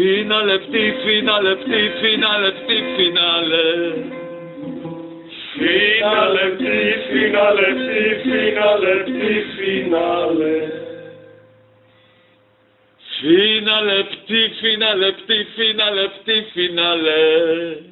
Φινάλε, φτι, φινάλε, φτι, φινάλε, φτι, φινάλε. Φινάλε, φτι, φινάλε, φτι, φινάλε, φτι, φινάλε. Φινάλε, φτι, φινάλε, φτι, φινάλε, φτι, φινάλε.